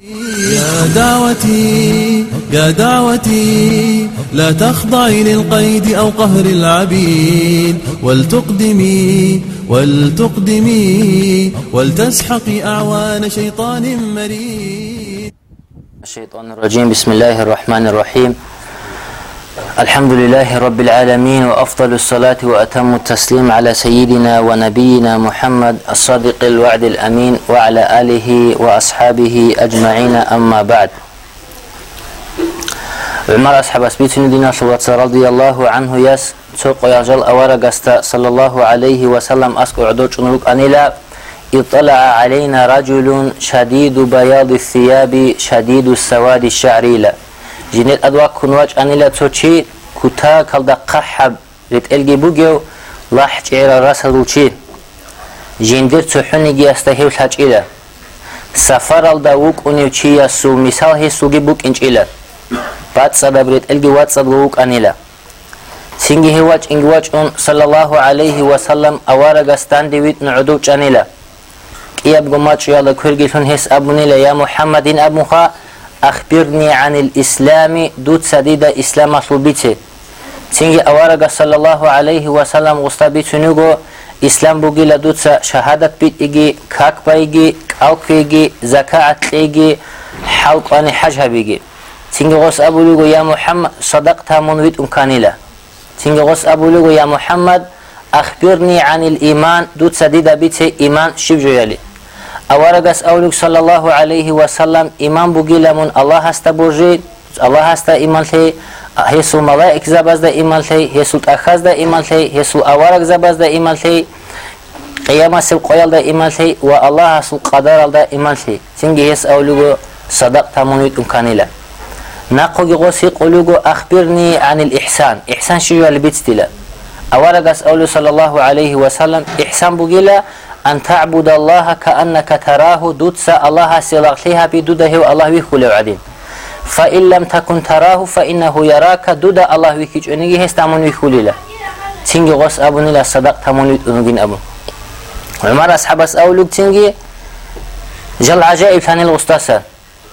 يا دعوتي يا دعوتي لا تخضعي للقيد أو قهر العبيد. ولتقدمي ولتقدمي ولتسحقي أعوان شيطان مريد. الشيطان الرجيم. بسم الله الرحمن الرحيم. الحمد لله رب العالمين وأفضل الصلاة وأتم التسليم على سيدنا ونبينا محمد الصادق الوعد الأمين وعلى آله وأصحابه أجمعين أما بعد. عمر أصحاب أسبيتنا دينا صلوات رضي الله عنه يس سوق يجل أورا صلى الله عليه وسلم أسكو عدوش نلوك أنيلا اطلع علينا رجل شديد بياض الثياب شديد السواد الشعري جنت ادوا كنواج انيلا توچي كوتا كالدا قحب ريت الجي بوجو لاح چيرا راسلوچي جندر تحني جي استهيو لاچيلا سفر الدا وك اونيوچي يسو مثال هي سوغي بوك انچيلا بعد سبب ريت الجي وات سبوك انيلا سينجي هواج انجواج اون صلى الله عليه وسلم اوارا غستان ديويت نعدو چانيلا كياب قماچ يالا كورگيتون هس ابونيلا يا محمد ابوخا أخبرني عن الإسلام دوت سديد إسلام أصلبيتي تنجي أوارغ صلى الله عليه وسلم غصتبي تنوغو إسلام بوغي لدوت شهادة بيت إيجي كاك بايجي كاوك بيجي زكاة تليجي حلق أني حجها بيجي تنجي غص أبو لغو يا محمد صدقت منويت أمكانيلا تنجي غص أبو لغو يا محمد أخبرني عن الإيمان دوت سديد بيتي إيمان شبجو يلي أورجس أولك صلى الله عليه وسلم إمام بوجيلمون الله هست بوجي الله هست إيمان لي هيسو ملائك زبز ده إيمان لي هيسو تأخذ ده إيمان لي هيسو أورج زبز ده إيمان لي قيامة سب قيال ده إيمان لي والله هسو قدر ده إيمان لي تنجي هيس أولك أن تعبد الله كأنك تراه دودس الله سيلاغليها بدوده الله ويخولي وعدين فإن لم تكن تراه فإنه يراك دود الله ويكيج أنه هستامون ويخولي له تنجي غص أبوني لا صدق تمون ويتنجين أبو. عمر أصحاب أولوك تنجي جل عجائب ثاني الغستاسة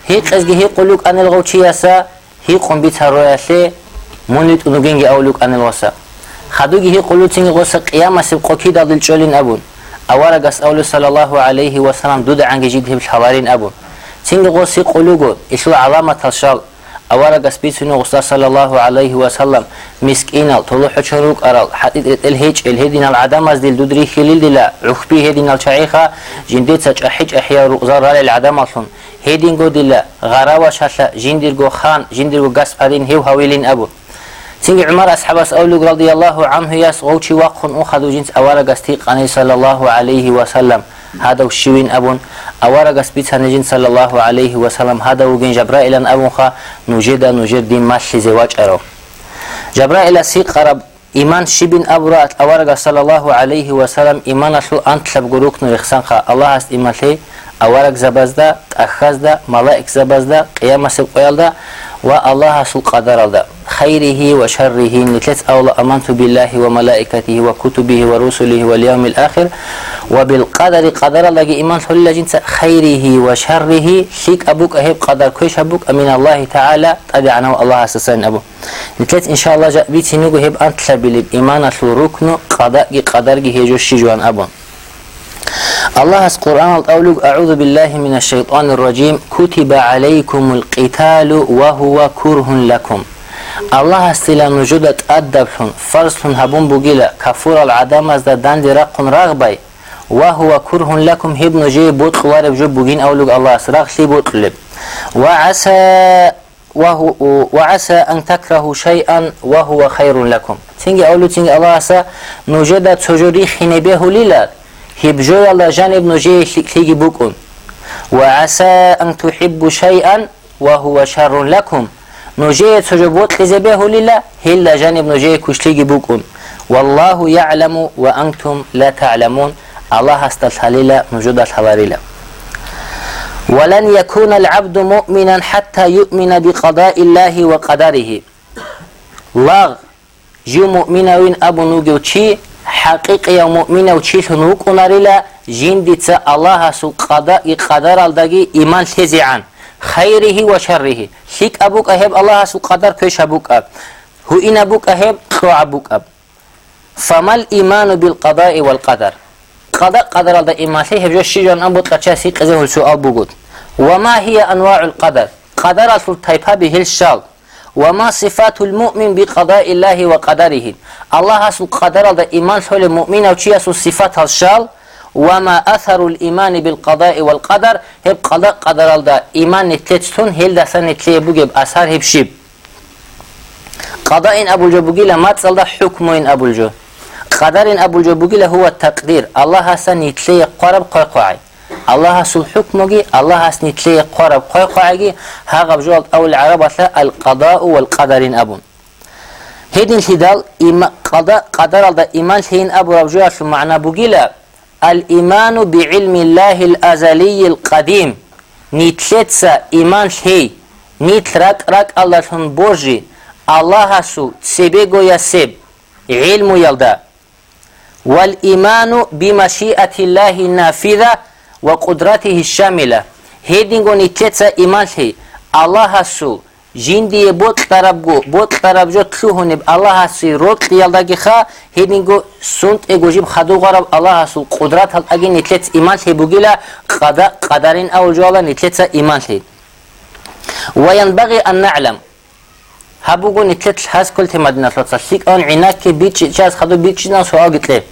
هي قزجي هي قلوك أن الغوشي يسا هي قم بيتها روياثي مونيت أنوغينجي أولوك أن الوسا خدوجي هي قلوك تنجي غص قيامة سبقو كيدا ضل أبون. أولا قس أول صلى الله عليه وسلم دود عن جديد هم الحوارين أبو. تينغ غوسي قلوغو إسو علامة الشال. أولا قس بيتسنو غستا صلى الله عليه وسلم. مسكين طلو حشروك أرال. حتى الهيج الهدين العدم از دل دودري خليل دلا عخبي هدين الشعيخة جنديت سج أحج أحيا رغزار رال العدم أصلا هدين قو دلا غراوة شاشا جندير قو خان جندير قو قس أدين هيو هاويلين أبو. اصحاب أولوك رضي الله عنه ياس غوشي وقن أخذوا جنس أورا قستيق عني صلى الله عليه وسلم هذا وشوين أبون أورا قسبيت هنجين صلى الله عليه وسلم هذا وجن جبرائيل أبون خا نجد نجد دين ماشي زواج أرو جبرائيل سيق قرب إيمان شبين أبرات أورا صلى الله عليه وسلم إيمان شو أنت لب جروك نرخصان خا الله است إيمان لي أورا زبزدا أخذ ملائك زبزدا قيامة سبقيال والله سو قدر خيره وشره نتلت أولا أمنت بالله وملائكته وكتبه ورسله واليوم الآخر وبالقدر قدر الله إيمان صلى جنس خيره وشره شيك أبوك أهب قدر كويش أبوك من الله تعالى تبعنا الله أساسا أبو نتلت إن شاء الله جاء بيتي نقول هب أنت لبلب إيمان ركن قدر قدر هيجو الشجوان أبو الله القرآن الأولوك أعوذ بالله من الشيطان الرجيم. كتب عليكم القتال وهو كره لكم. الله استلا نجودت أدبشن فرسن هبون بوغيلا كفور العدم از دان رقن رغبي وهو كره لكم هب نجي بوت وارب جو بوغين أولوك الله سراغ لي بوت لب. وعسى وهو وعسى أن تكرهوا شيئا وهو خير لكم. تنجي أولو تنجي الله سا نجودت سجوري خنبه لله هبجو الله جانب نجي تيجي بكم وعسى أن تحبوا شيئا وهو شر لكم. نجي تجبوت لزبه لله هلا جانب نجي كشتيجي بكم والله يعلم وأنتم لا تعلمون. الله استلحليلا نجود الحواريلا ولن يكون العبد مؤمنا حتى يؤمن بقضاء الله وقدره. لاغ جو مؤمنين أبو نوجو حقيقي مؤمن وشيش نوكو ناريلا جين ديتسا الله سو قضاء قدر الدقي إيمان تزيعان خيره وشره شيك أبوك أهب الله سو قدر كيش أبوك أب. هو إن أبوك أهب قوع أبوك أب. فما الإيمان بالقضاء والقدر. قضاء قدر الله إيمان بجو شجان أبوت قرشا سيك أزيه السؤال بوغود وما هي أنواع القدر. قدر أصل تايبها به الشال وما صفات المؤمن بقضاء الله وقدره. الله أصل قدر الله إيمان سهل المؤمن أو شيء صفات الشال وما أثر الإيمان بالقضاء والقدر. هب قضاء قدر الله إيمان نتلتون هل دسان نتلي بوجب أثر هب شيب قضاء أبو الجو ما تصل حكم أبو الجو قدر أبو الجو هو التقدير الله هسا نتلي قرب قوي الله هسو حكمه الله هس نتلي قرب قوي ها بجوال أو العرب القضاء والقدر أبون هيدين الهدال قضاء قدر الله إيمان هين أبو ربجوال معنى بقيلة الإيمان بعلم الله الأزلي القديم نيتلتسا إيمان هي نيت راك الله سن بوجي الله سو تسيبيغو يسيب علم يلدا والإيمان بمشيئة الله النافذة ва қудратиҳи шамила ҳедингони чеца ималҳи аллаҳасу жиндие бот тарабгу бот тарабҷо кӯҳуниб аллаҳаси рот диялдагиха ҳединго сунт эгожиб хадуғараб аллаҳасу қудрат ҳалаги нитлец ималҳи бугила қадарин авҷоала нитлеца ималҳи ва янбағи ан наълам. Ҳабугу нитлец ҳаскулти мадинатлаца сик он инаки бичи чаз хаду бичинан суал гитле.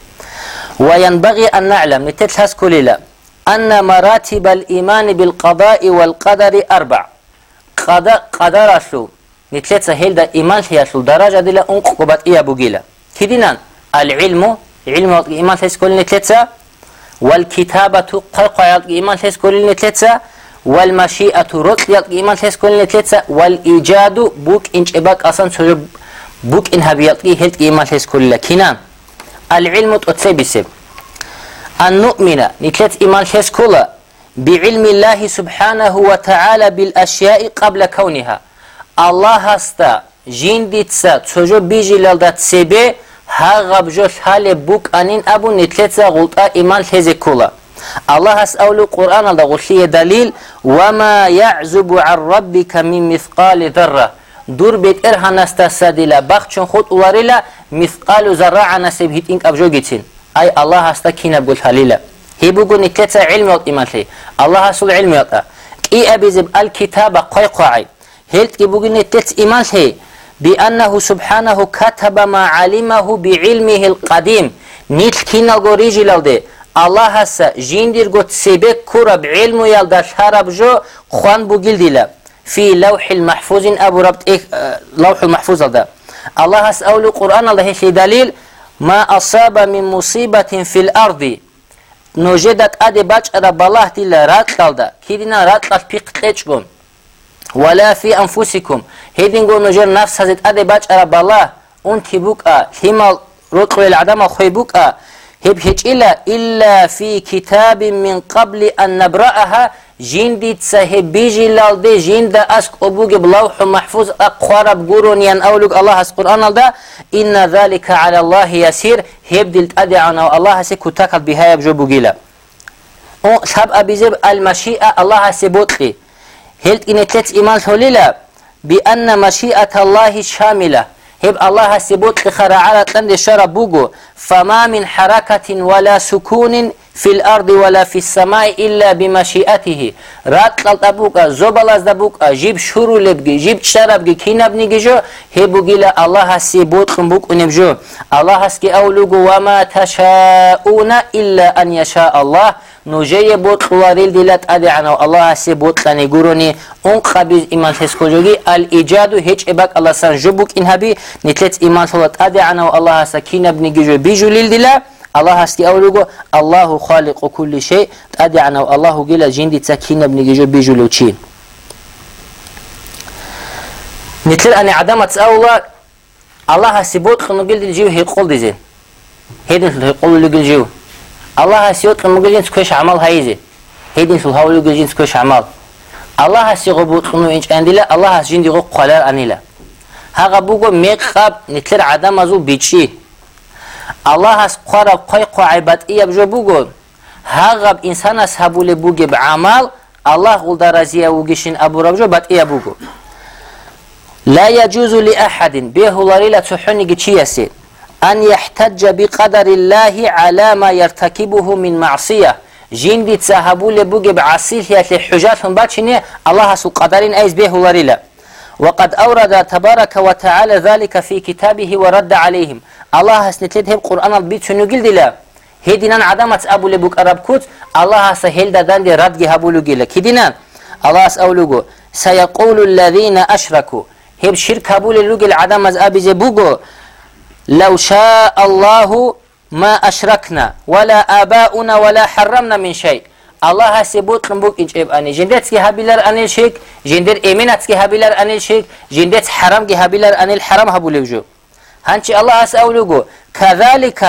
Ва янбағи ан наълам. Нитлец ҳаскулила كل أن مراتب الإيمان بالقضاء والقدر أربع. قدر قدرشو. نتلتsa هيلدا إيمان هيشل درجة دلا أنق قبات إيا بوغيلا. كدينان؟ العلم. علم إيمان تسكول نتلتsa والكتابة قرقا إيمان تسكول نتلتsa والمشيئة رطل إيمان تسكول نتلتsa والإيجاد بوك إنش إباك أصلا بوك إن هبيطي هلت إيمان تسكول لكنان العلم تتسبسب أن نؤمن نتلت إيمان تسكول بعلم الله سبحانه وتعالى بالأشياء قبل كونها. الله هستا جندتسا تسجو بيجي لالدات سبي ها غبجوش حال بوك أنين أبو نتلتسا غلطا إيمان حزي كولا الله هس أولو قرآن الله غلطية دليل وما يعزب عن ربك من مثقال ذرة. دور بيت إرها نستسادلا بخشن خط ورلا مثقال ذرة عنا سبهيت إنك أبجو جيتين. أي الله هستا كينا بقول حليلا هيبوغو نكتا علم يوت إيمانتي الله سول علم يوت. كي أبيزب الكتاب قوي قوي هلت كيبوغو نكت إيمانتي بأنه سبحانه كتب ما علمه بعلمه القديم. نيت كينا غوريجي لالدي الله هسا جيندير غوت سيبك كورا بعلم يالدا شارب جو خوان بوغيل ديلا. في لوح المحفوظ أبو ربط إيه لوح المحفوظ ده الله هس أولو قرآن الله هي دليل. ما أصاب من مصيبة في الأرض. نوجدت اد بچرا بالله دل رات قالدا كيدنا رات قال بيقتچگون ولا في أنفسكم. هيدينغو نوجر نفس هزت اد بچرا بالله. أون تبوكا همال رقو العدم خويبوكا هب هيج إلا إلا في كتاب من قبل أن نبرأها. جندي تسهب بيجي لالدي جند أسك أبوك بلوح محفوظ أقوارب قرون ين أولوك الله أس قرآن لدا إن ذلك على الله يسير. هبدل أدعنا الله سي كتاكل بها يبجو بوغيلا شاب أبيزب المشيئة الله سيبوتلي هلت إن تلت إيمان سوليلا بأن مشيئة الله شاملة. هب الله سبوت خرعالة لند شرب بوغو فما من حركة ولا سكون في الأرض ولا في السماء إلا بمشيئته. رات لطبوكا زوبلاز دبوكا جيب شورو لبجي جيب شربجي كينب نيجيجو هبوغي لا الله سبوت خنبوك ونبجو الله سكي أولوغو وما تشاءون إلا أن يشاء الله. نوجه بود قواريل دلت أدعنا الله سي بود لاني قروني اون قبيز إيمان تسكوجوغي الإيجاد هيج إباك الله سان جبوك إنهبي نتلت إيمان صلت أدعنا والله سكينة بنجيجو بيجو للدلا الله هستي أولوغو الله خالق كل شيء أدعنا والله قيل جندي تسكينة بنجيجو بيجو لوچين نتلر أني عدمت أولا الله هستي بود خنو قيل دي جيو هي قول دي زين هيدن هي قول اللي جيو الله سيوت مجلين سكوش عمل هايزي هيدين في الهول جلين سكوش عمل. الله سيغبوت خنو إنش أندلا الله سجين ديغو قلال أنيلا هاغا بوغو ميق خاب نتلر عدم أزو بيتشي الله سقرا قوي قو عباد إيا بجو بوغو هاغا إنسان سهبو لبوغي بعمل الله قل درازيا وجيشين أبو ربجو بات إيه أبوغو لا يجوز لأحد به لريلة تحني تشيسي أن يحتج بقدر الله على ما يرتكبه من معصية جين تساهبوا لبوغ بعصيل هي حجاتهم باتشني الله سو قدرين أيز به لريلة وقد أورد تبارك وتعالى ذلك في كتابه ورد عليهم الله سنتلت هب قرآن البيت شنو قل دلا هدينا عدمت أبو لبوك أرب كوت الله سهل دادان دي رد هبو لقل كدينا الله سأولوغو سيقول الذين أشركوا هب شرك هبو للوغل عدم از أبي زبوغو لو شاء الله ما أشركنا ولا آباؤنا ولا حرمنا من شيء قنبوك إجاب أني جندت كي هبيلر أني شيك جندر إيمنت كي هبيلر أني شيك جندت حرام كي هبيلر أني الحرام هبو لوجو هنچي الله هسه أولوغو كذلك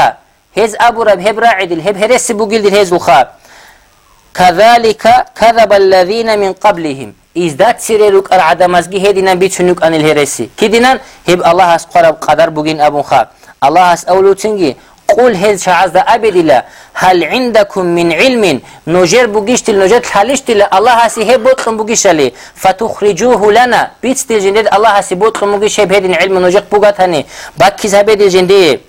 هز أبو رب هب راعد الهب هرس بوغيل دل هز الخاب كذلك كذب الذين من قبلهم. إزداد سيرلوك العدمزجي هدينا بيتشنوك أن الهرسي كدينا هب الله هس قرب قدر بوغين أبو خاب الله هس أولو تنجي قول هز شعز أبد الله هل عندكم من علم؟ نجر بوغيشت نجر حالشت الله هسي هب بوطن بوغيش لي فتخرجوه لنا. بيتست الجندد الله هسي بوطن بوغيش هب هدين علم نجر بوغتاني باكيز هبد الجندد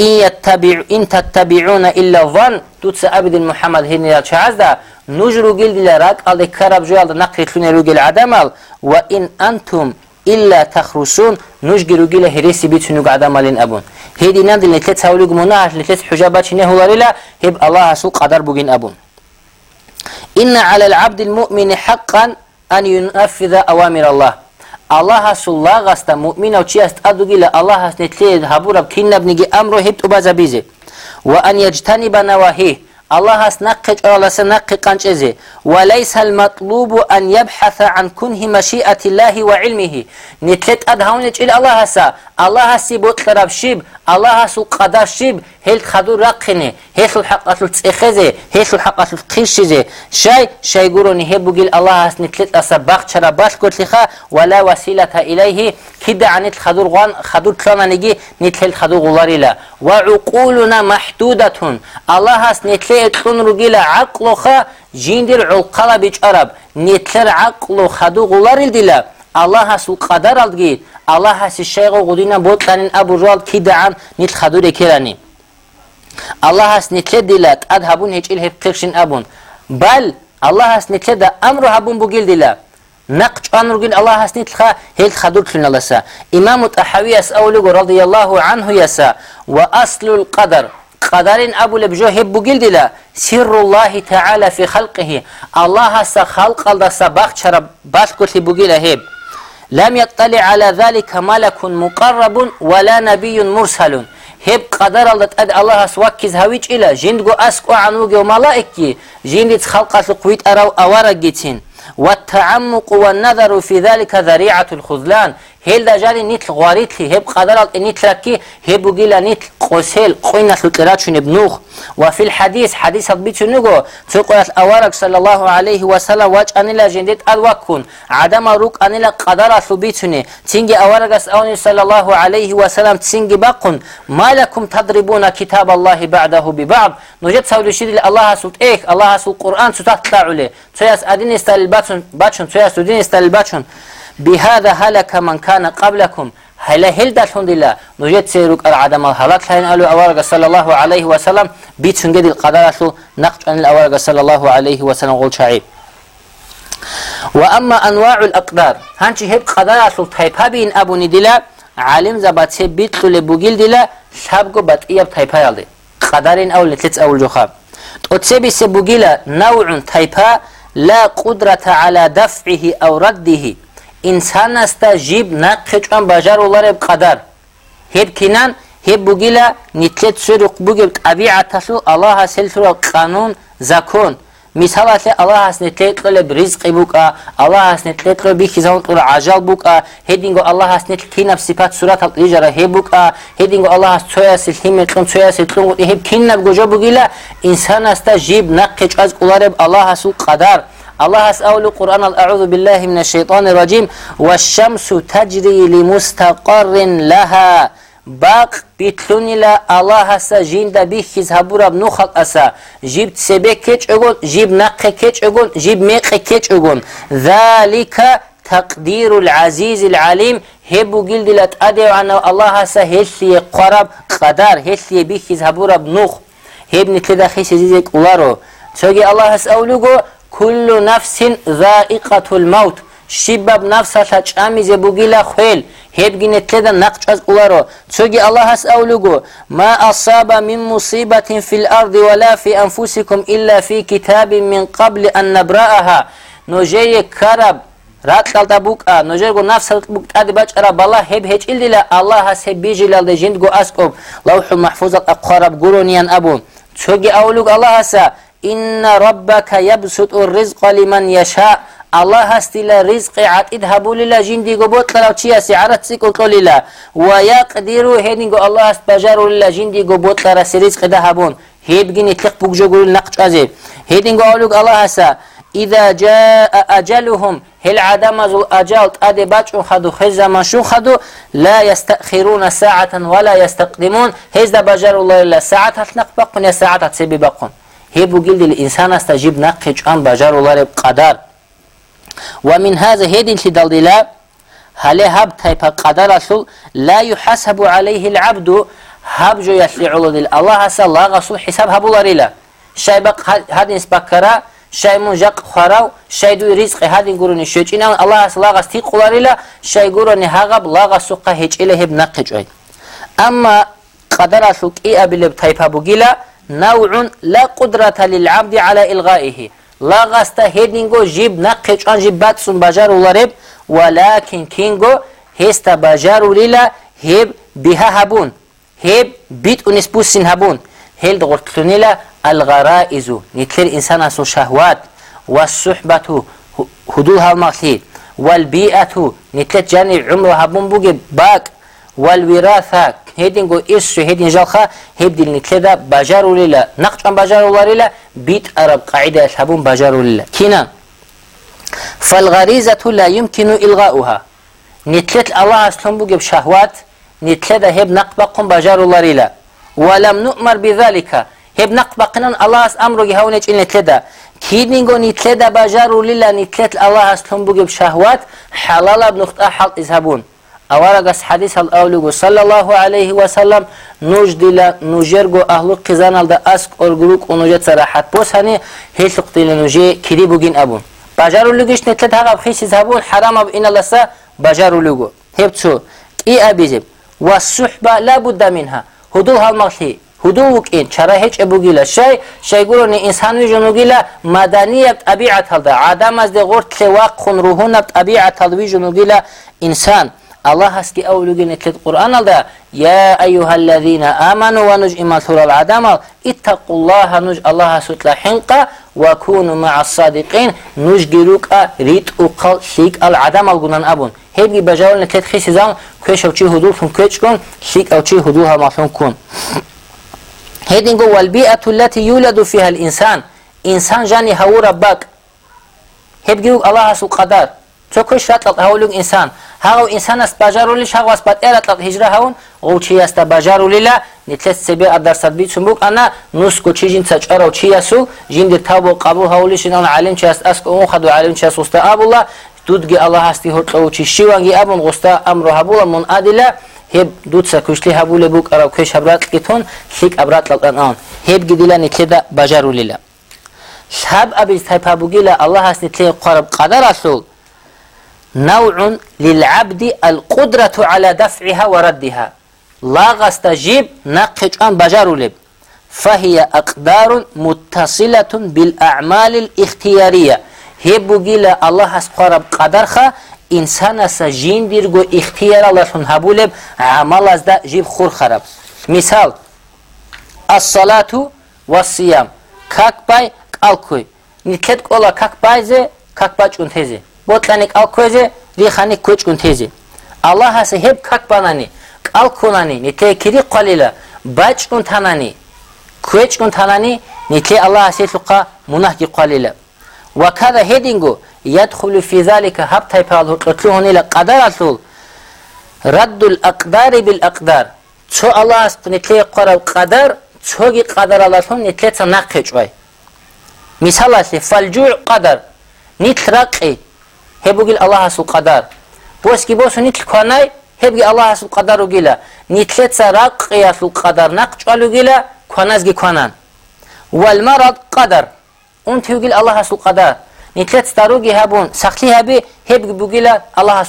إن, يتبع إن تتبعون إلا ظن توتس أبد محمد هني شعز نجرو جلد لراك على كرب جوال نقل تلون روجل عدمال. وإن أنتم илля тахрушун нужгиругила хереси битунуг адамалин абун хеди нандил нетлец хавлигумуна аш нетлец хужабачи нехуларила хеб аллах асул қадар бугин абун инна аля алабди лмуъмини ҳаққан ан юнаффиза авамир аллах аллаҳ асуллах аста муъминав чи аст адугила аллаҳ аст нетле ҳабураб киннабниги амро хеб тубазабизе ва ан яҷтаниба наваҳиҳ الله هست نقج أرلس نق قنجزه وليس المطلوب أن يبحث عن كنه مشيئة الله وعلمه. نتلت أدهونج إلى الله هسا الله هسي بوت لرب شيب аллаҳасу қадашиб ҳел хаду рақине ҳесл ҳақатл цехезе ҳесл ҳақатл қишизе. Шай шайгурони ҳебугил аллаҳасни тлет аса бахчара башготлиха вала василата илайҳи кидаанит хадурган хаду тлананиги нитлел хаду гуларила. Ва уқулуна маҳдудатун аллаҳас нитлеет лунругила ақлоха жиндир улқала бичараб нитлер ақло хаду гуларил дила. Аллаҳасу қадаралдгид نتلت تون رجيل عقلخا جيندر عقلا بيج أرب نتلر عقل خدو غلاري دلا الله هس قدر الدقيت الله هس الشيخ غدينا بوتلانين أبو رال كده عن نتل خدو ركيراني الله هس نتلد دلات أد هبون هيج إله قرشن أبون بل الله هس نتلد أمر هبون بقيل دلا نقش أمر قيل الله هس نتلخا هيل خدور كلنا لسا إمام الطحاوي أسأولي رضي الله عنه يسا وأصل القدر قدرين أبو لبجو هب بقيل دلا سر الله تعالى في خلقه الله هس خلق الله سباق شرب باش قلت بقيل هب لم يطلع على ذلك ملك مقرب ولا نبي مرسل. هب قدر الله تد الله سوكز هويج إلى. جندو أسقو عنوغي وملائكي جند خلق القويت أرو أورا والتعمق والنظر في ذلك ذريعة الخذلان. هل دا جالي نيت غواريت لي هب قدر نيت لكي هب جيلا نيت قوسيل قوينا سلطرات شن بنوخ وفي الحديث حديث بيت نغو تقول أورك صلى الله عليه وسلم واج أن لا جندت الوكون عدم روك أن لا قدر ثبيتني تنجي أورك أوني صلى الله عليه وسلم تنجي باقون ما لكم تضربون كتاب الله بعده ببعض. نجد سولو شيد الله سلط إيك الله سلط قرآن ستطلع له تياس أدين استل باتشون تياس دين استل باتشون بهذا هلك من كان قبلكم. هلا هل الحمد لله نجد سيروك العدم هلك لين ألو أورق صلى الله عليه وسلم. بيت شنجد القدر شو نقش أن الأورق صلى الله عليه وسلم قول شعيب. وأما أنواع الأقدار. هنشي هب قدر شو تايبها بين أبو ندلا عالم زبات بيت لبوغيل دلا شابقو بطئيب تايبها يالدي. قدرين أو لتلت أول جخاب تسبي سبوغيلا نوع تايبها لا قدرة على دفعه أو رده. Инсан аста жиб наққичан бажарулареб қадар. Ҳеб кинан ҳеб бугила нитлет суруқ бугеб табиатасу аллаҳа селсура қанун закон. Мисал асле аллаҳас нетлетлеб ризқи бука аллаҳас нетлетло бихизаунтура ажал бука. Ҳединго аллаҳас нетл кинаб сипат суратал ижара ҳе бука. Ҳединго аллаҳас цоясил химетлун цоясил тлун ҳеб кинаб гужо бугила? Инсан аста жиб наққичаз улареб аллаҳасу қадар Allah has only Quran al-A'udhu billahi minash shaitani rajim wash-shamsu tajri li mustaqarrin laha باق بيتلونيلا الله هسا جين دا بي خزهبورا بنوخل أسا جيب تسبه كيچ اغون جيب نق كيچ اغون جيب ميق كيچ اغون ذلك تقدير العزيز العليم هبو جلد لتأدي عن الله هسا هسي قرب قدر هسي بي خزهبورا بنوخ هبني تلدا خيس زيزيك اولارو تسوغي الله هسا اولوغو كل نفس ذائقة الموت. شباب نفسها تشامي زبوغيلا خويل هبجين تلدا نقشز أولارو تسوغي الله هس أولوغو ما أصاب من مصيبة في الأرض ولا في أنفسكم إلا في كتاب من قبل أن نبرأها. نجي كرب راتلال تبوكا نجرغو نفس بوك تادي بچرا بالا هب هج إلا الله هس هب بيجلال جند جندغو أسكوب لوح محفوظ أقرب قرونيان أبو. تسوغي أولوغ الله هسا هستيلا رزق عتيد هبوللا جندي قبوت لو تشيا سعرت سيكو طوللا ويقدرو هيدنگو الله هست بجارو للا جندي قبوت لرا رزق ده هبون هيبگين يتلق بوجو قول نقش ازي هيدنگو اولوك الله هسا إذا جاء أجلهم هل عدم ذو أجل أدي باتشون خدو خزا منشون خدو لا يستأخرون ساعة ولا يستقدمون هزا بجار الله إلا ساعة هتنق بقون يا ساعة هتسبي بقون هيبو جلد الإنسان استجيب نقش أن بجار الله قدر ومن هذا هيدين شدالدلا هل هب تايبا قدر رسول لا يحسب عليه العبد هب جو يسلي علو الله هسا الله رسول حساب هبو لاريلا شاي بق هادين سبكرا شاي من جق خراو شاي دو رزق هادين قروني شوچينا الله هسا الله غس تيق لاريلا شاي قروني هغب الله غسوقا هيج إله هب نقج أما قدر رسول إيه أبلب تايبا بوغيلا نوع لا قدرة للعبد على إلغائه. لا غست هيدنغو جيب نقشان جيب باتسون بجار ولارب ولكن كينغو هست بجار للا هيب بها هبون هيب بيت ونسبوسين هبون هل دغرتلونيلا الغرائز. نتلر إنسان أسو شهوات. والصحبة هدوها هالمغثير والبيئة. نتلت جاني عمرها هبون بوغي باك. والوراثك هيدين جو إيش شو هيدين جالخا هيدين نتلدا بجارو ليلا. نقشان بجارو للا بيت أرب قاعدة يسحبون بجارو ليلا. كنا فالغريزة لا يمكن إلغاؤها. نتلت الله أسلم بجيب شهوات نتلدا هيب قم بجارو للا ولم نؤمر بذلك. هيب نقبقنا الله أس أمره جهونج إن نتلدا. كيدنينغو نتلدا بجارو ليلا نتلت الله أسلم بجيب شهوات حلال بنخطأ حل إذهبون. аварагас ҳадис ал авлигу саллаллоҳу алайҳи васалам нуж дила нужерго аҳлу қизаналда аск оргурук унужат сараҳат босани ҳелуқ дила нуже кири бугин абун бажарулугиш нетлат ҳағаб хиси забун ҳарамаб иналаса бажарулугу ҳебцу ки абизиб ва суҳба ла будда минҳа ҳудул ҳалмахли ҳудул вукин чара ҳеч эбугила шай шайгурони инсанви жунугила маданият табиат алда адам азде ғуртле ваққун рӯҳунаб табиат алви жунугила инсан الله هسكي أولوغين اتلت قرآن الدا يا أيها الذين آمنوا ونج إما ثور العدم. اتقوا الله نج الله ستلا حنقا وكونوا مع الصادقين نج جروك ريت وقل شيك العدم الغنان أبون. هيبقي بجاول نتلت خيسي زام كوش أو چي هدول فن كوش كون شيك أو چي هدولها مفهوم كون هيدين قو والبيئة التي يولد فيها الإنسان. إنسان جاني هو ربك هيبقي الله سو قدر. چوكوش راتلت هولوغ إنسان. هاو انسان است بجارولش هاو است بات ارت هجره هون او چی است بجارولیلا نتلس سبی ادر سبی چمبوک انا نوس کو چی جین چچارو چی اسو جین د تابو قبول هولش نان عالم چی است اس اون خدو عالم چی است است ابولا دودگی الله هستی هر تو چی شیوانگی ابون غستا امر هبولا من ادله هب دود سکوشلی هبول بوک ارو کش ابرات کیتون شیک ابرات لقن آن هب گدیلا نتلدا بجارولیلا شاب ابي تايب ابوغيلا الله هسني تلي قرب قدر رسول نوع للعبد القدرة على دفعها وردها. لا غستجيب نقج أن بجار فهي أقدار متصلة بالأعمال الاختيارية. هبو جيلا الله سبحانه قدرخا إنسان سجين ديرغو اختيار الله سبحانه لب عمل از دا جيب خور خرب مثال الصلاة والصيام. كاك باي كالكوي نتلت قولا كاك بايزي كاك ботланик ал көзе рихани көчкун тези алла ҳаси ҳеб как банани? Ал кунани? Нитекири қалила? Бачкун танани? Көчкун танани? Ните алла ҳаси фуқа мунаҳги қалила. Ва када ҳедингу? Ядхулу фи залика ҳабтайпал утлуҳунила қадаратул раддул ақдари бил ақдар чо алла ҳаст нитеи қорав қадар чоги қадаралатун нитеца нақечвай мисаласи фалҷуъ қадар. Нитрақи қадар нитл раққи хебугил аллаҳ асу қадар боски босу нитл кванай хебги аллаҳ асу қадару гила нитлеца раққи асу қадар нақчвалу гила кваназги кванан валмарад қадар он тиугил аллаҳ асу қадар нитлец даруги ҳабун сахли ҳаби хебги бугила аллаҳ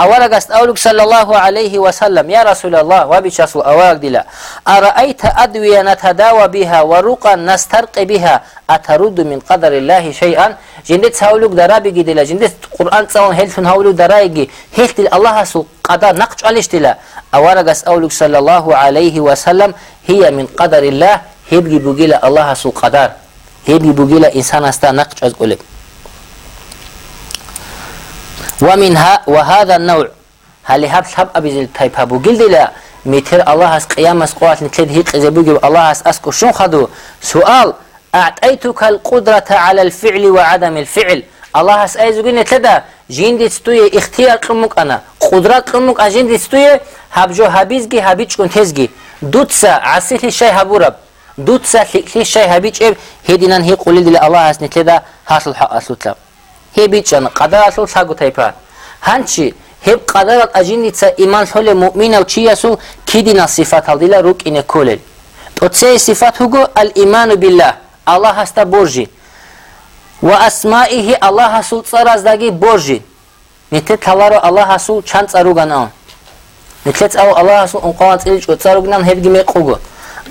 أولا قست أولك صلى الله عليه وسلم يا رسول الله وبشاس أولاك دلا أرأيت أدوية نتداوى بها ورقى نسترقي بها أترد من قدر الله شيئا؟ جندت هولوك درابي دلا جندت قرآن تصون هلفن هولوك درايقي هلت الله سو قدر نقش عليش دلا أولا قست أولك صلى الله عليه وسلم هي من قدر الله هبقي بقيل الله سو قدر. هبقي بقيل إنسان أستا نقش أزقلك ومنها وهذا النوع. هل هب هب أبي تايب هبو قلد لا. متر الله اس قيام اس قوات نتلد هيك زبوجي الله اس أسكو. شون خدو؟ سؤال. أعطيتك القدرة على الفعل وعدم الفعل. الله اس ايزو قلنا تدا جين تستوي اختيار قمك أنا. قدرات قمك أجين تستوي هبجو هبيزجي هبيج كنت هزجي دوتسا عسيت الشيء هبورب دوتسا الشيء هبيج إب. هدينا هي قولي الله اس نتلدا حاصل حق أسلوتلا ҳебичан қадарасул сагу тайпа. Ҳанчи ҳеб қадарат аҷинница иманҳоле муъминав чиясу кидина сифаталдила рукине колел тоцеи сифат ҳуго алиману биллаҳ аллаҳ ҳаста боржи. Ва асмаиҳи аллаҳ ҳасул цараздаги боржи. Митле таларо аллаҳ ҳасул чанд царуганаон митле ау аллаҳ ҳасул унқоан циличу царугинан ҳебгиме қуго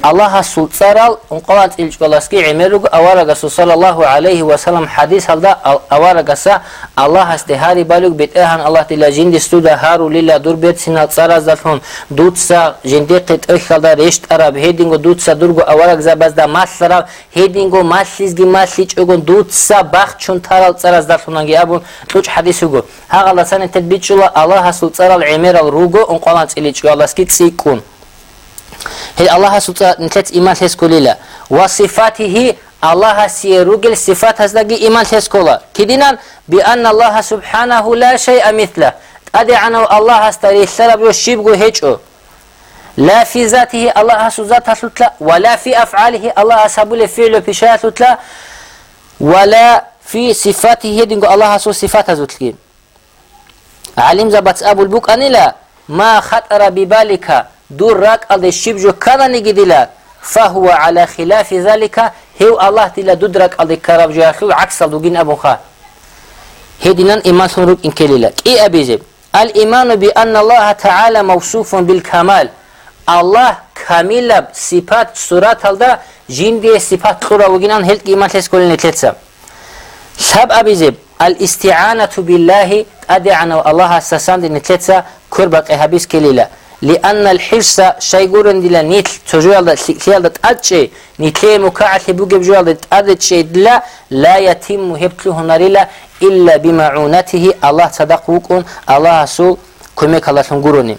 Аллаха сулцарал унқава тилчкаласки имеруг аварагасу саллаллаху алейхи вассалам хадис халда аварагаса Аллаха стихари балюк битэхан Аллах тила жинди студа хару лила дурбет сина цараздалхон дутса жинди қитъих халда решт араб хединго дутса дургу аварагза базда масларав хединго маслизги масличугун дутса бахчун тарал цараздалхонанги абун туч хадисугу хағаласани тедбичула Аллаха сулцарал имерал ругу унқава тилчкаласки цикун هي الله سبحانه نتلت إيمان تسكوليلا وصفاته الله سيروجل صفات هزدقي إيمان تسكولا كدينا بأن الله سبحانه لا شيء مثله أدي عنه الله استريح سرب يشيبه هيجو لا في ذاته الله سوزات هسلتلا ولا في أفعاله الله سبول فعل بشاتلا ولا في صفاته دينغو الله سو صفات هزتلين علم زبط أبو البوك أني ما خطر ببالك دور راك الله شبجو كذا نجدلا فهو على خلاف ذلك هو الله تلا دودرك الله كرب جاخو عكس دوجين أبو خا. هدينا إيمان سنروك إن كليلا إي أبيزب الإيمان بأن الله تعالى موصوف بالكمال الله كامل صفات صورات هلدا جين دي صفات خورا وجينان هلت إيمان تلس كل نتلتسا سب أبيزب الاستعانة بالله أدعنا الله سسان دي نتلتسا كربك إهابيس كليلا لأن الحرص شيء قرن دلا نيت تجوال خيال تأتشي نيتلي مكاعة بوجب جوال تأتشي دلا لا يتم هبتله ناريلا إلا بمعونته. الله صدق وكون الله سو كمك الله تنقرني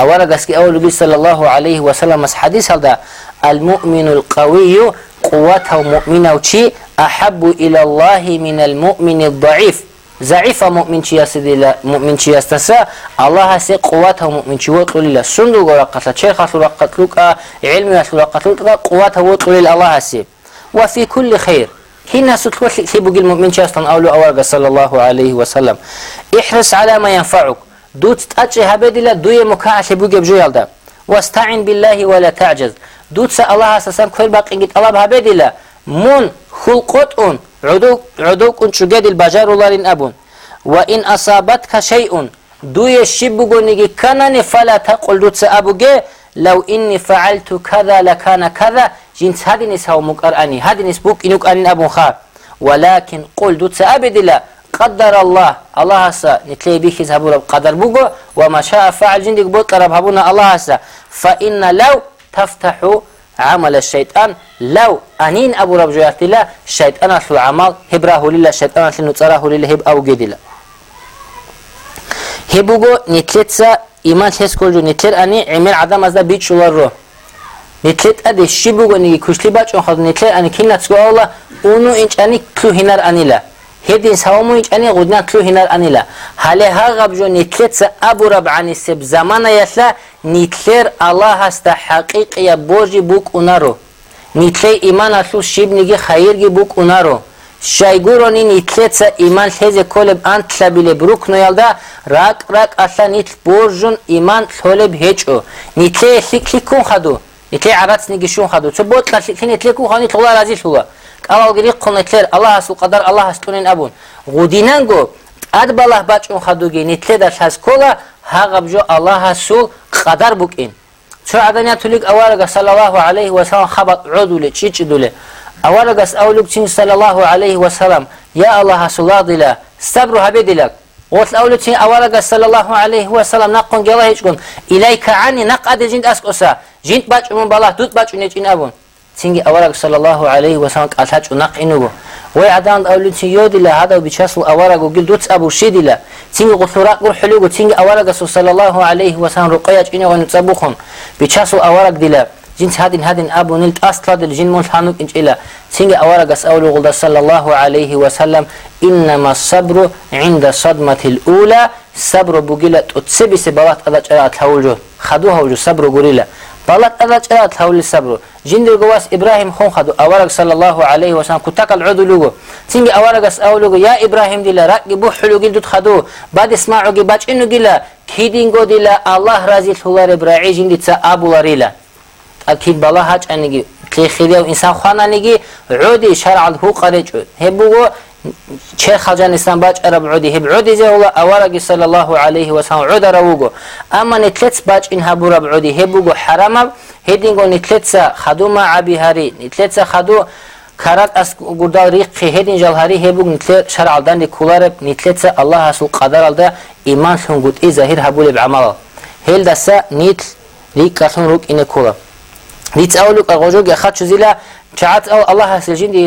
أولا قسكي أول صلى الله عليه وسلم حديث هذا المؤمن القوي قوته مؤمنة وشي أحب إلى الله من المؤمن الضعيف. ضعيف مؤمن چی است دیلا مؤمن است سا الله هست قوت مؤمن چی وقت لیلا سندو گورا قتل؟ چه خاص وقت لك علم يسل وقت لك قوت وقت لیلا الله هست وفي كل خير هنا ستقول ثيبو المؤمن چی استن اولو اورغ صلى الله عليه وسلم. احرص على ما ينفعك دوت تأتي هبدلا دوي مكاعش بوجي بجويل واستعن بالله ولا تعجز. دوت سا الله سسام كل باقي الله هبدلا من خلقت عدوك عدوك شجاد البجار لارين أبون وإن أصابتك شيء دوي الشبغو نيجي كانني فلا تقل دوتس أبوغي لو إني فعلت كذا لكان كذا جنس هذه نساو مقرأني هذه نسبوك إنوك أن أبو خا ولكن قل دوتس أبد لا قدر الله الله سا نتلي بيك يذهبوا قدر بوغو وما شاء فعل جندك بوت قرب هبونا الله سا فإن لو تفتحوا عمل الشيطان لو أنين أبو رب جوات الله الشيطان أصل عمل هبراه لله الشيطان أصل نتصراه لله هب أو جد الله هبوغو نتلتسا إيمان تحس كل جو نتلت أني عمل عدم أزدا بيت شو رو نتلت أدي شبوغو نيجي كشلي باش أخذ نتلت أني كنا تسقوا الله أونو إنش أني كلو هنر أني لا هدين سوامو يجاني غدنا تلو هنال أنيلا هل هاغب جو نتلت أبو رب عن سب زمان يسلا نتلر الله هست حقيقي بوجي بوك أنارو نتلي إيمان أسلو شيب نجي خير جي بوك أنارو شایگورانی نیتلتsa iman lheze koleb ant tlabile bruk noyalda rak rak asla nitl borjun iman tholeb hecho nitle liklikun khadu nitle arats nigishun khadu so bot la nitle ku khani tlola razil huwa قال غري قنتلر الله سو قدر الله استونين ابون غودينانغو اد بالله باچون خدوگي نتله دا شاز کولا هاغبجو الله سو قدر بوكين شو عدنيا توليك اوارغ صلى الله عليه وسلم خبط عدول تشيچ دوله اوارغ اولوك تشين صلى الله عليه وسلم يا الله سلادلا صبر هبدلك قلت أولو تشين أولا صلى الله عليه وسلم نقون جلا هيجكم إليك عني نقعد جنت أسقسا جنت باج من بالله دوت باج نجين أبون تيجي أورق صلى الله عليه وسلم قالتاج ونق إنه وي عدان أولين يودي لا هذا بيشاسل أورق وقل أبو شيدي لا تيجي قصورات قر حلو تيجي أورق صلى الله عليه وسلم رقياج إنه ونتصبخهم بيشاسل أورق دلا جنس هادين هادين أبو نلت أصلا دل جن مول حانوك إنش إلا تيجي أورق أولو قلد صلى الله عليه وسلم إنما الصبر عند صدمة الأولى صبر بقلة تسبي سبوات أذا جرات هولجو خدوها وجو صبر قريلا ბალატადა ჭრა თავლისაბრო ჯინდეგოვას იბრაჰიმ ხონხადო ავარაგ სალალლაჰუ ალაიჰი ვასალამ კუტაკალ უდულუგო ცინგი ავარაგას აულუგო ია იბრაჰიმ დილა რაკიბუ ჰულუგილ დუთხადო ბადი სმაუგი ბაჭინუ გილა ქიდინგო დილა ალლაჰ რაზილ ჰულარ იბრაჰი ჯინდიცა აბულარილა აქიდ ბალა ჰაჭანიგი ქიხილიავ ინსან ხანანიგი უდი შარალ ჰუყარეჭუ ჰებუგო ჩერხალჯან ისამბაჭ არაბუდი ჰიბუდი ზეულა ავარაგი სალალაჰუ ალეიჰი ვასალამ უდარა უგო ამანი თლეც ბაჭინ ჰაბურა ბუდი ჰიბუგო ჰარამა ჰედინგო ნიტლეცა ხადუმა აბიჰარი ნიტლეცა ხადუ ქარაკ ას გურდალ რიყი ჰედინ ჟალჰარი ჰებუგ ნიტლე შარალდან ნიკულარებ ნიტლეცა ალაჰ ასულ ყადარალდა იმან სუნგუტი ზაჰირ ჰაბულებ ამალა ჰელდასა ნიტლ რიკასუნ რუკინე ქულა ნიწაულუ ყაყოჟოგი ხაჩუზილა ჩააც ალაჰ ასილჯინდი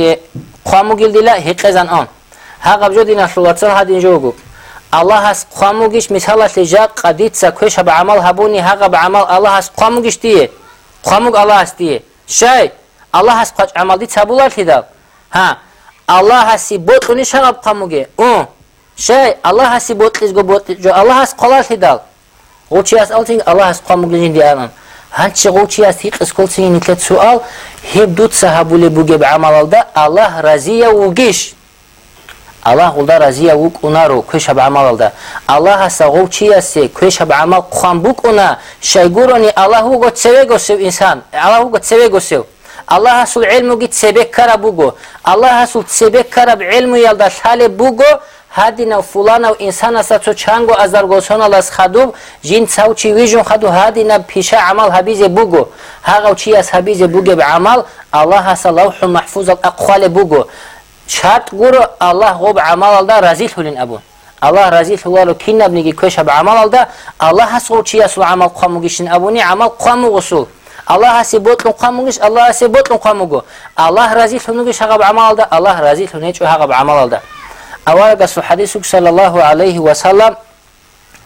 қамугилдила ҳиқезан он. Ҳагабҷоди нафлуатсор ҳад инҷо гуфт. Аллаҳ аст қамугиш мисалати жа қадитса кӯша ба амал ҳабуни ҳага ба амал. Аллаҳ аст қамугиш дие қамуг аллаҳ аст дие шай аллаҳ аст қач амалди сабулати дав ҳа аллаҳ аси ботуни шагаб қамуге у шай аллаҳ аси ботлизго ботлиҷо аллаҳ аст қолати дав гучи аст алтинг аллаҳ аст қамугли жинди анам عمل دی تبولار تیدال ها الله هستی بوتونی شغب خاموگه اون شای الله هستی بوتلیز گو بوتلیز الله هست قلال تیدال غوچی هست التینگ الله هست خاموگیش دیانم هنچه غوچی هست هیق اسکول تینگ نیتلت سوال هبدوت سهبول بوجب عمل ده الله رزية وجيش الله قل ده رزية وك أنارو كيش بعمل ده الله سقو شيء سي كيش بعمل قام بوك أنا شيء الله هو قد سوي قسو إنسان الله هو قد سوي قسو الله سو علم قد سبك كربوجو الله سو سبك كرب علم يلدا شال بوجو ҳадина фулана инсана сацу чанго азаргосонал аз хадуб жин савчи вижун хаду ҳадина пиша амал ҳабизе бугу. ҳағав чи аз ҳабизе бугеб амал аллаҳ аса лавҳу маҳфузал ақвале бугу. чат гуру аллаҳ ғоб амал алда разил ҳулин абун аллаҳ разил ҳулару кинаб ниги кӯшаб амал алда аллаҳ ас ғоб чи асул амал қамугишин абуни амал қаму усул аллаҳ аси ботлун қамугиш аллаҳ аси ботлун қамугу аллаҳ разил ҳунугиш ҳағаб амал алда аллаҳ разил ҳунечу ҳағаб амал алда. awaga su hadisuk sallallahu alaihi wasallam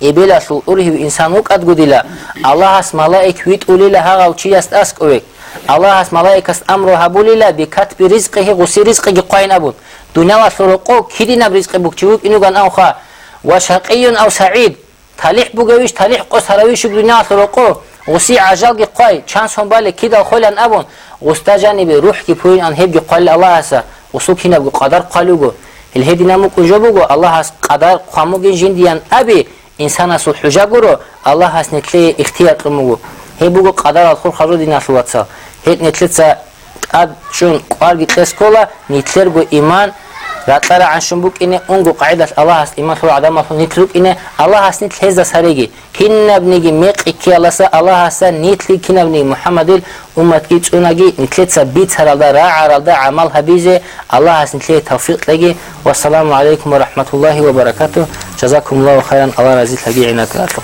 ebela su urhiu insanuk adgudila Allah has malaik vit ulila hagavchiyast ask uvek allahas malaikast amru habulila bi katbi rizqihi gusi rizqihi qoyin abun dunava suruqu kidinab rizqi bukchivuk inugan anxa wa shaqiyun aw sa'id talih bugawish talih qos haravishuk dunava suruqu غسي عجل كي قاي چان سنبال كيدا خولن ابون غستا جانبي روح كي بوين ان هيب كي قال الله هسا غسو كي نبقى قدر الهدينا مكو جبوغو الله هاس قدر قاموغين جنديان أبي إنسان هاس الحجاقورو الله هاس نتلي اختيار قموغو هيبوغو قدر الخور خرو دينا في الواتساب هيت نتلتسا قد شون قوار بيتلس كولا نتلرغو إيمان ятара аншунбук ине унгу қаидаш аллаҳ аст иман хӯ адам мафҳум нитлук ине аллаҳ аст нит ҳеза сариги. Киннабниги меқи киаласа аллаҳ аса нитли кинабниги муҳаммадил умматги чӯнаги нитлеца бицаралда раъаралда амал ҳабизе аллаҳ аст нитле тавфиқлаги вассаламу алайкум ва раҳматуллаҳи ва баракату ҷазакумуллоҳу хайран алла разитлаги инатлату